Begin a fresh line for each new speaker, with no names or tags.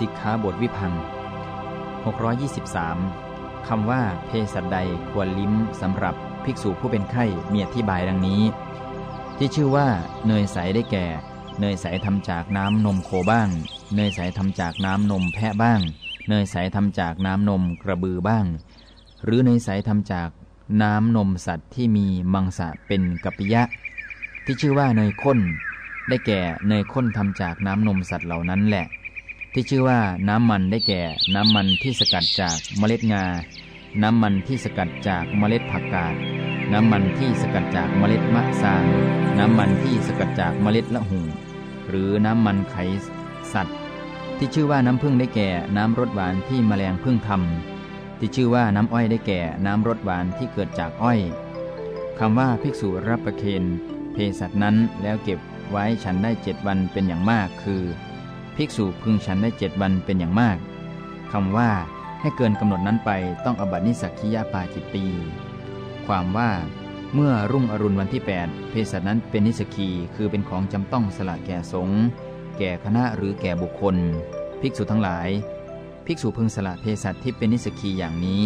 สิกขาบทวิพัง623คำว่าเพสัตใดควรลิ้มสำหรับภิกษุผู้เป็นไข้มีอธิบายดังนี้ ที่ชื่อว่าเนยใสได้แก่ เนยใสทำจากน้ำนมโคบ้าง เนยใสทำจากน้ำนมแพะบ้าง เนยใสทำจากน้ำนมกระบือบ้าง หรือเนยใสทำจากน้ำนมสัตว์ที่มีมังสะเป็นกัปปิยะ ที่ชื่อว่าเนยข้น ได้แก่เนยข้นทำจากน้ำนมสัตว์เหล่านั้นแหละ ที่ชื่อว่าน้ำมันได้แก่ น้ำมันที่สกัดจากเมล็ดงา น้ำมันที่สกัดจากเมล็ดผักกาด น้ำมันที่สกัดจากเมล็ดมะซาง น้ำมันที่สกัดจากเมล็ดละหุ่งหรือน้ำมันไขสัตว์ ที่ชื่อว่าน้ำผึ้งได้แก่ น้ำรสหวานที่แมลงผึ้งทำที่ชื่อว่าน้ำอ้อยได้แก่ น้ำรสหวานที่เกิดจากอ้อยคำว่าภิกษุรับประเคนเภสัชนั้นแล้วเก็บไว้ฉันได้เจ็ดวันเป็นอย่างมากคือ ภิกษุพึงฉันได้เจ็ดวันเป็นอย่างมาก คำว่าให้เกินกำหนดนั้นไปต้องอบัตินิสักคิยาปาจิตตี ความว่าเมื่อรุ่งอรุณวันที่ 8 เภสัชนั้นเป็นนิสกีคือเป็นของจำต้องสละแก่สงฆ์แก่คณะหรือแก่บุคคล ภิกษุทั้งหลาย ภิกษุพึงสละเภสัชที่เป็นนิสกีอย่างนี้